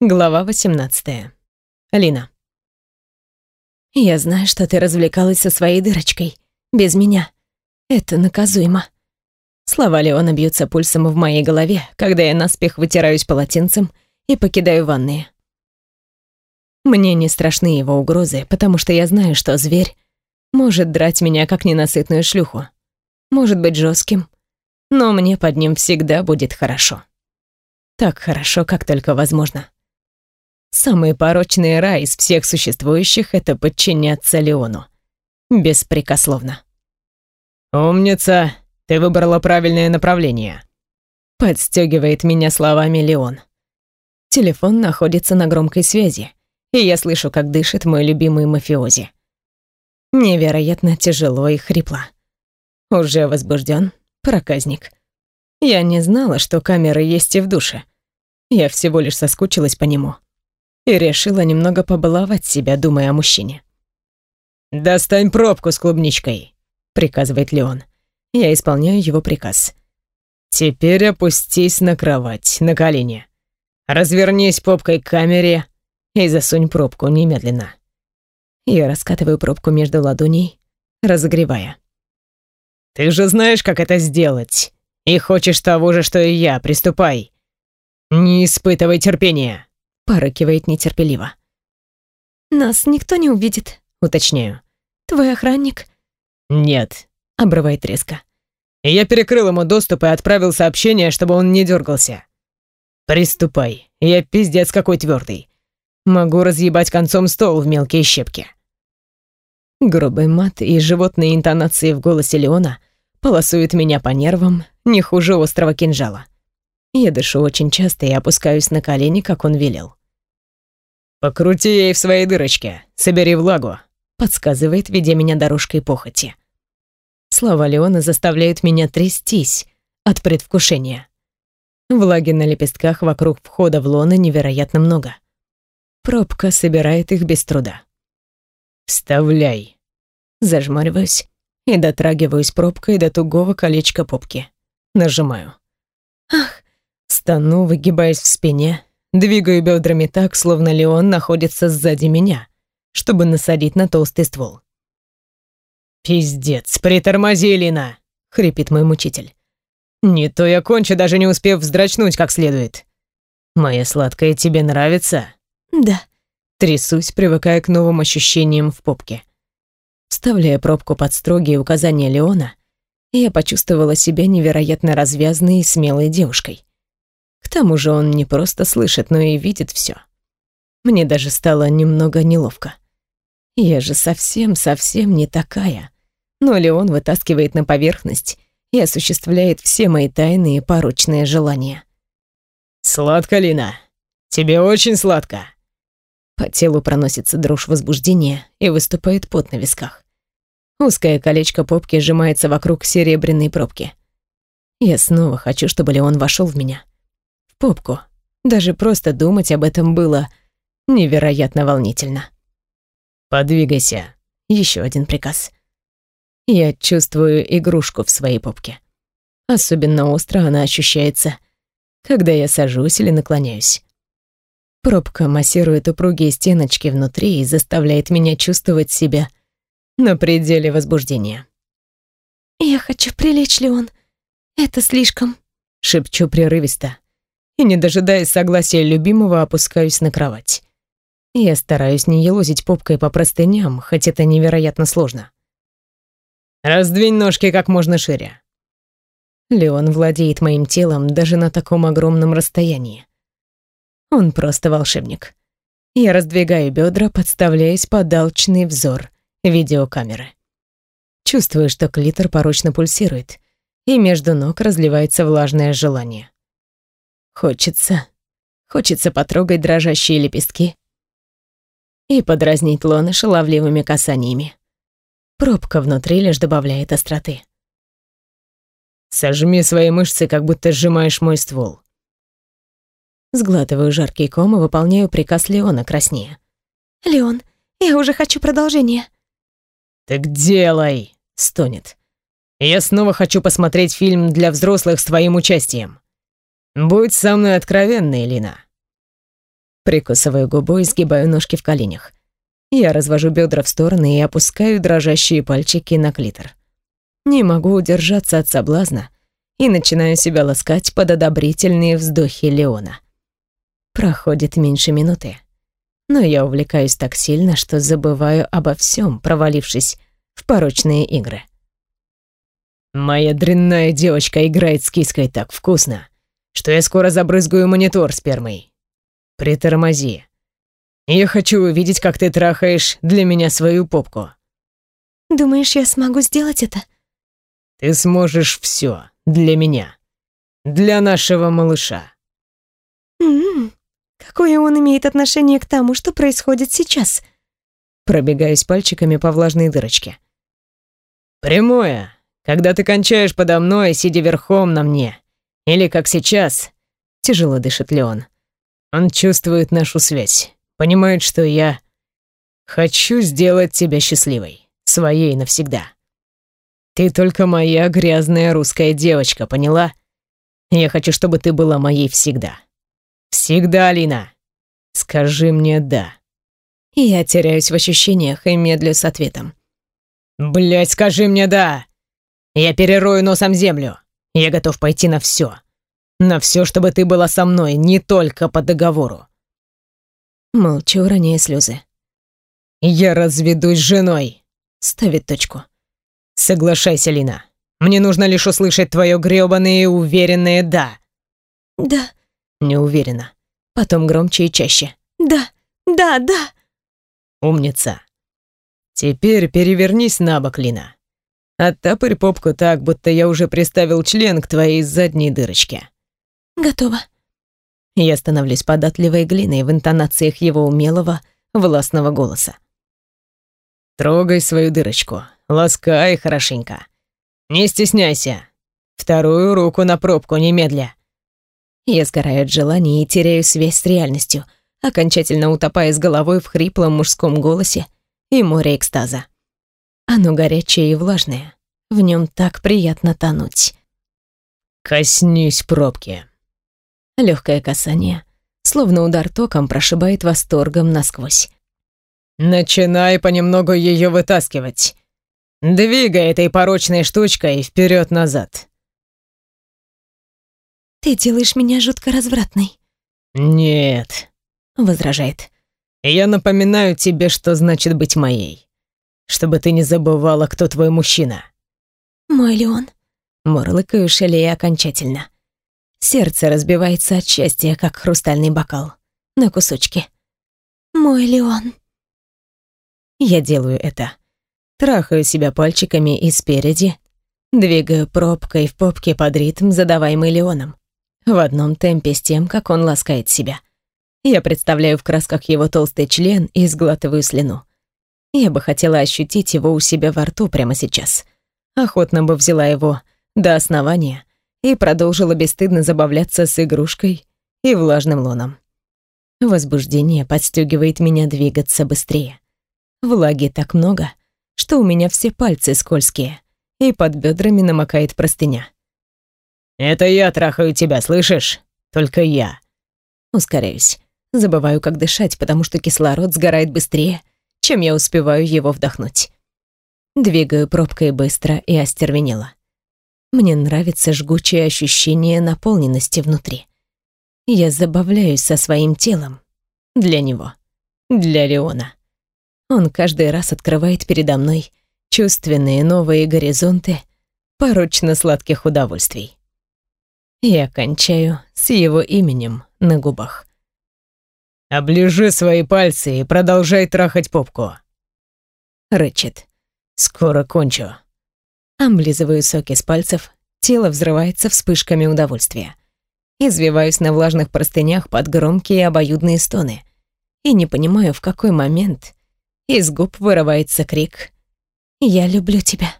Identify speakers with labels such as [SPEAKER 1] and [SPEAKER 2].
[SPEAKER 1] Глава 18. Алина. Я знаю, что ты развлекалась со своей дырочкой. Без меня. Это наказуемо. Слова Леона бьются пульсом в моей голове, когда я наспех вытираюсь полотенцем и покидаю ванные. Мне не страшны его угрозы, потому что я знаю, что зверь может драть меня как ненасытную шлюху. Может быть жестким, но мне под ним всегда будет хорошо. Так хорошо, как только возможно. Самый порочный рай из всех существующих — это подчиняться Леону. Беспрекословно.
[SPEAKER 2] «Умница! Ты выбрала правильное направление!»
[SPEAKER 1] Подстегивает меня словами Леон. Телефон находится на громкой связи, и я слышу, как дышит мой любимый мафиози. Невероятно тяжело и хрипло. Уже возбужден, проказник. Я не знала, что камеры есть и в душе. Я всего лишь соскучилась по нему и решила немного побаловать себя, думая о мужчине.
[SPEAKER 2] «Достань пробку с клубничкой», — приказывает Леон.
[SPEAKER 1] Я исполняю его приказ.
[SPEAKER 2] «Теперь опустись на кровать, на колени. Развернись попкой к камере и засунь пробку немедленно».
[SPEAKER 1] Я раскатываю пробку между ладоней, разогревая.
[SPEAKER 2] «Ты же знаешь, как это сделать, и хочешь того же, что и я, приступай. Не испытывай терпения»
[SPEAKER 1] порыкивает нетерпеливо. «Нас никто не увидит», — уточняю. «Твой охранник?»
[SPEAKER 2] «Нет», —
[SPEAKER 1] обрывает резко.
[SPEAKER 2] «Я перекрыл ему доступ и отправил сообщение, чтобы он не дергался. Приступай, я пиздец какой твердый. Могу разъебать концом стол в мелкие щепки».
[SPEAKER 1] Грубый мат и животные интонации в голосе Леона полосуют меня по нервам не хуже острого кинжала. Я дышу очень часто и опускаюсь на колени, как он велел.
[SPEAKER 2] «Покрути ей в своей дырочке, собери влагу», —
[SPEAKER 1] подсказывает, ведя меня дорожкой похоти. Слова Леона заставляют меня трястись от предвкушения. Влаги на лепестках вокруг входа в лоно невероятно много. Пробка собирает их без труда.
[SPEAKER 2] «Вставляй!»
[SPEAKER 1] Зажмуриваюсь и дотрагиваюсь пробкой до тугого колечка попки. Нажимаю. Ах, Стану, выгибаясь в спине, двигаю бедрами так, словно Леон находится сзади меня, чтобы насадить на толстый ствол.
[SPEAKER 2] «Пиздец, притормози, Лина!» — хрипит мой мучитель.
[SPEAKER 1] «Не то я кончу, даже не успев вздрачнуть как следует».
[SPEAKER 2] «Моя сладкая тебе нравится?»
[SPEAKER 1] «Да». Трясусь, привыкая к новым ощущениям в попке. Вставляя пробку под строгие указания Леона, я почувствовала себя невероятно развязной и смелой девушкой. К тому же он не просто слышит, но и видит все. Мне даже стало немного неловко. Я же совсем-совсем не такая. Но Леон вытаскивает на поверхность и осуществляет все мои тайные порочные желания.
[SPEAKER 2] «Сладко, Лина. Тебе очень сладко».
[SPEAKER 1] По телу проносится дрожь возбуждения и выступает пот на висках. Узкое колечко попки сжимается вокруг серебряной пробки. Я снова хочу, чтобы Леон вошел в меня попку. Даже просто думать об этом было невероятно волнительно.
[SPEAKER 2] «Подвигайся», —
[SPEAKER 1] еще один приказ. Я чувствую игрушку в своей попке. Особенно остро она ощущается, когда я сажусь или наклоняюсь. Пробка массирует упругие стеночки внутри и заставляет меня чувствовать себя на пределе возбуждения. «Я хочу прилечь, Леон. Это слишком», — шепчу прерывисто, и, не дожидаясь согласия любимого, опускаюсь на кровать. Я стараюсь не елозить попкой по простыням, хоть это невероятно сложно.
[SPEAKER 2] «Раздвинь ножки как можно шире».
[SPEAKER 1] Леон владеет моим телом даже на таком огромном расстоянии. Он просто волшебник. Я раздвигаю бедра, подставляясь под алчный взор видеокамеры. Чувствую, что клитор порочно пульсирует, и между ног разливается влажное желание. Хочется. Хочется потрогать дрожащие лепестки и подразнить лоны шаловливыми касаниями. Пробка внутри лишь добавляет остроты.
[SPEAKER 2] «Сожми свои мышцы, как будто сжимаешь мой ствол».
[SPEAKER 1] Сглатываю жаркий ком и выполняю приказ Леона краснее. «Леон, я уже хочу продолжения».
[SPEAKER 2] «Так делай!» — стонет. «Я снова хочу посмотреть фильм для взрослых с твоим участием». Будь со мной откровенной, Лина.
[SPEAKER 1] Прикусываю губу и сгибаю ножки в коленях. Я развожу бедра в стороны и опускаю дрожащие пальчики на клитор. Не могу удержаться от соблазна и начинаю себя ласкать под одобрительные вздохи Леона. Проходит меньше минуты, но я увлекаюсь так сильно, что забываю обо всем, провалившись в порочные игры.
[SPEAKER 2] Моя дрянная девочка играет с киской так вкусно, что я скоро забрызгаю монитор спермой. Притормози. Я хочу увидеть, как ты трахаешь для меня свою попку.
[SPEAKER 1] Думаешь, я смогу сделать это?
[SPEAKER 2] Ты сможешь все для меня. Для нашего малыша.
[SPEAKER 1] М-м, какое он имеет отношение к тому, что происходит сейчас? Пробегаюсь пальчиками по влажной дырочке.
[SPEAKER 2] Прямое. Когда ты кончаешь подо мной, сидя верхом на мне. Или как сейчас. Тяжело дышит Леон. Он чувствует нашу связь. Понимает, что я хочу сделать тебя счастливой. Своей навсегда. Ты только моя грязная русская девочка, поняла? Я хочу, чтобы ты была моей всегда. Всегда, Алина. Скажи мне «да».
[SPEAKER 1] Я теряюсь в ощущениях и медлю с ответом.
[SPEAKER 2] Блять, скажи мне «да». Я перерою носом землю. Я готов пойти на все. На все, чтобы ты была со мной, не только по договору.
[SPEAKER 1] Молчу, роняя слезы.
[SPEAKER 2] Я разведусь с женой.
[SPEAKER 1] Ставит точку.
[SPEAKER 2] Соглашайся, Лина. Мне нужно лишь услышать твое грёбаное и уверенное «да».
[SPEAKER 1] Да.
[SPEAKER 2] Неуверенно. Потом громче и чаще.
[SPEAKER 1] Да, да, да.
[SPEAKER 2] Умница. Теперь перевернись на бок, Лина. Оттопырь попку так, будто я уже приставил член к твоей задней дырочке.
[SPEAKER 1] Готово. Я становлюсь податливой глиной в интонациях его умелого, властного голоса.
[SPEAKER 2] Трогай свою дырочку, ласкай хорошенько. Не стесняйся. Вторую руку на пробку немедля.
[SPEAKER 1] Я сгораю от желания и теряю связь с реальностью, окончательно утопая с головой в хриплом мужском голосе и море экстаза. Оно горячее и влажное. В нем так приятно тонуть.
[SPEAKER 2] «Коснись пробки».
[SPEAKER 1] Легкое касание, словно удар током, прошибает восторгом насквозь.
[SPEAKER 2] «Начинай понемногу ее вытаскивать. Двигай этой порочной штучкой вперед-назад».
[SPEAKER 1] «Ты делаешь меня жутко развратной».
[SPEAKER 2] «Нет», —
[SPEAKER 1] возражает.
[SPEAKER 2] «Я напоминаю тебе, что значит быть моей чтобы ты не забывала, кто твой мужчина».
[SPEAKER 1] «Мой ли он?» Мурлыкаю, шалея окончательно. Сердце разбивается от счастья, как хрустальный бокал. На кусочки. «Мой ли он?» Я делаю это. Трахаю себя пальчиками и спереди, двигаю пробкой в попке под ритм, задаваемый Леоном. В одном темпе с тем, как он ласкает себя. Я представляю в красках его толстый член и сглатываю слюну. Я бы хотела ощутить его у себя во рту прямо сейчас. Охотно бы взяла его до основания и продолжила бесстыдно забавляться с игрушкой и влажным лоном. Возбуждение подстегивает меня двигаться быстрее. Влаги так много, что у меня все пальцы скользкие, и под бедрами намокает простыня.
[SPEAKER 2] «Это я трахаю тебя, слышишь? Только я».
[SPEAKER 1] Ускоряюсь. Забываю, как дышать, потому что кислород сгорает быстрее, чем я успеваю его вдохнуть. Двигаю пробкой быстро и остервенело. Мне нравится жгучее ощущение наполненности внутри. Я забавляюсь со своим телом. Для него. Для Леона. Он каждый раз открывает передо мной чувственные новые горизонты порочно-сладких удовольствий. Я кончаю с его именем на губах.
[SPEAKER 2] Оближи свои пальцы и продолжай трахать попку.
[SPEAKER 1] Рычит.
[SPEAKER 2] Скоро кончу.
[SPEAKER 1] Облизываю соки с пальцев, тело взрывается вспышками удовольствия. Извиваюсь на влажных простынях под громкие обоюдные стоны. И не понимаю, в какой момент из губ вырывается крик «Я люблю тебя».